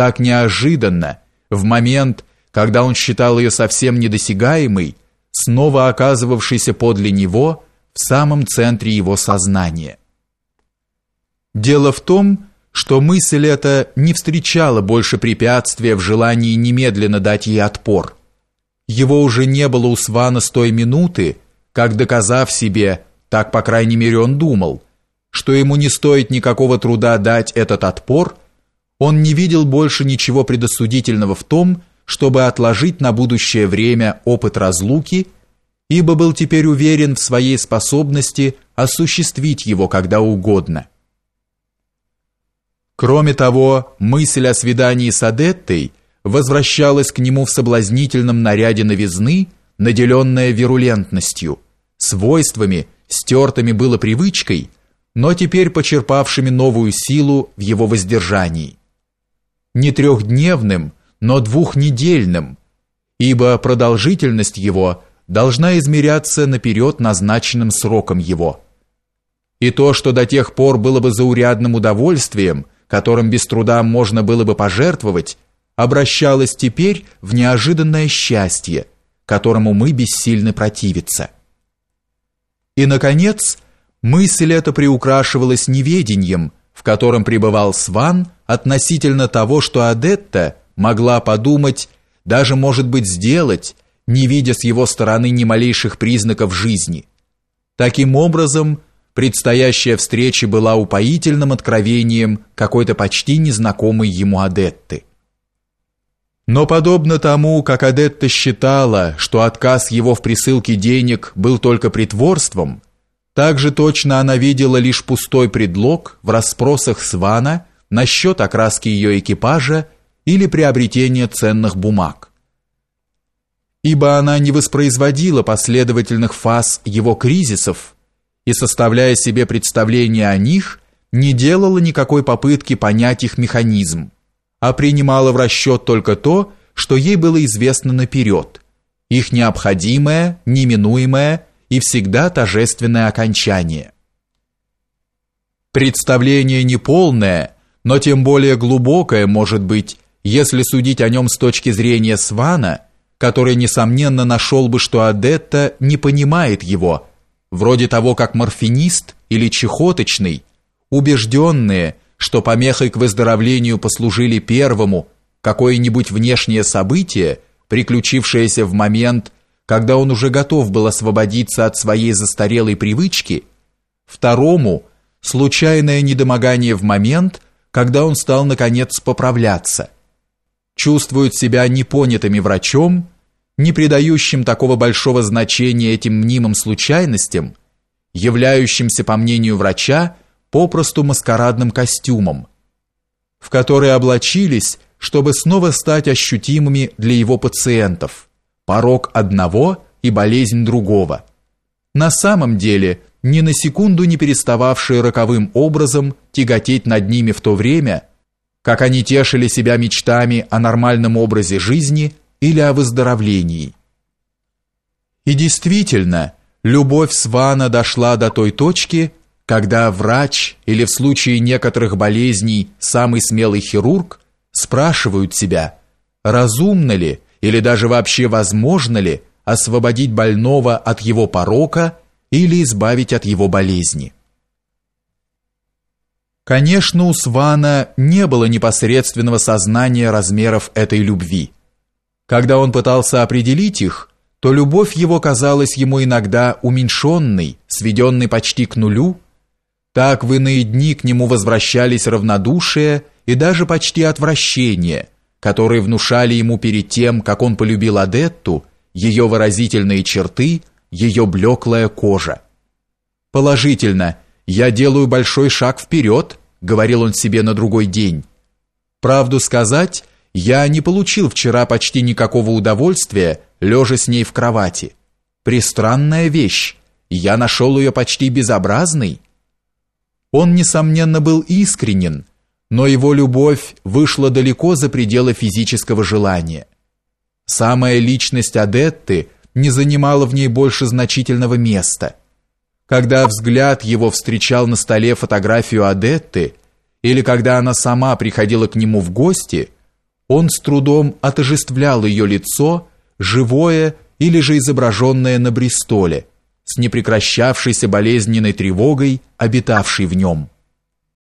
так неожиданно, в момент, когда он считал ее совсем недосягаемой, снова оказывавшейся подле него в самом центре его сознания. Дело в том, что мысль эта не встречала больше препятствия в желании немедленно дать ей отпор. Его уже не было у Свана с той минуты, как доказав себе, так по крайней мере он думал, что ему не стоит никакого труда дать этот отпор, он не видел больше ничего предосудительного в том, чтобы отложить на будущее время опыт разлуки, ибо был теперь уверен в своей способности осуществить его когда угодно. Кроме того, мысль о свидании с Адеттой возвращалась к нему в соблазнительном наряде новизны, наделенная вирулентностью, свойствами, стертыми было привычкой, но теперь почерпавшими новую силу в его воздержании. Не трехдневным, но двухнедельным, ибо продолжительность его должна измеряться наперед назначенным сроком его. И то, что до тех пор было бы заурядным удовольствием – которым без труда можно было бы пожертвовать, обращалось теперь в неожиданное счастье, которому мы бессильны противиться. И, наконец, мысль эта приукрашивалась неведением, в котором пребывал Сван относительно того, что Адетта могла подумать, даже, может быть, сделать, не видя с его стороны ни малейших признаков жизни. Таким образом, Предстоящая встреча была упоительным откровением какой-то почти незнакомой ему Адетты. Но подобно тому, как Адетта считала, что отказ его в присылке денег был только притворством, так же точно она видела лишь пустой предлог в расспросах Свана насчет окраски ее экипажа или приобретения ценных бумаг. Ибо она не воспроизводила последовательных фаз его кризисов, и, составляя себе представление о них, не делала никакой попытки понять их механизм, а принимала в расчет только то, что ей было известно наперед, их необходимое, неминуемое и всегда торжественное окончание. Представление неполное, но тем более глубокое может быть, если судить о нем с точки зрения Свана, который, несомненно, нашел бы, что Адетта не понимает его, вроде того, как морфинист или чехоточный, убежденные, что помехой к выздоровлению послужили первому какое-нибудь внешнее событие, приключившееся в момент, когда он уже готов был освободиться от своей застарелой привычки, второму случайное недомогание в момент, когда он стал наконец поправляться. Чувствуют себя непонятыми врачом не придающим такого большого значения этим мнимым случайностям, являющимся, по мнению врача, попросту маскарадным костюмом, в который облачились, чтобы снова стать ощутимыми для его пациентов, порог одного и болезнь другого. На самом деле, ни на секунду не перестававшие роковым образом тяготеть над ними в то время, как они тешили себя мечтами о нормальном образе жизни или о выздоровлении. И действительно, любовь Свана дошла до той точки, когда врач или в случае некоторых болезней самый смелый хирург спрашивают себя, разумно ли или даже вообще возможно ли освободить больного от его порока или избавить от его болезни. Конечно, у Свана не было непосредственного сознания размеров этой любви. Когда он пытался определить их, то любовь его казалась ему иногда уменьшенной, сведенной почти к нулю. Так в иные дни к нему возвращались равнодушие и даже почти отвращение, которые внушали ему перед тем, как он полюбил Адетту, ее выразительные черты, ее блеклая кожа. Положительно, я делаю большой шаг вперед, говорил он себе на другой день. Правду сказать, я не получил вчера почти никакого удовольствия, лежа с ней в кровати. Пристранная вещь. Я нашел ее почти безобразной. Он несомненно был искренен, но его любовь вышла далеко за пределы физического желания. Самая личность Адетты не занимала в ней больше значительного места. Когда взгляд его встречал на столе фотографию Адетты, или когда она сама приходила к нему в гости, он с трудом отожествлял ее лицо, живое или же изображенное на Бристоле, с непрекращавшейся болезненной тревогой, обитавшей в нем.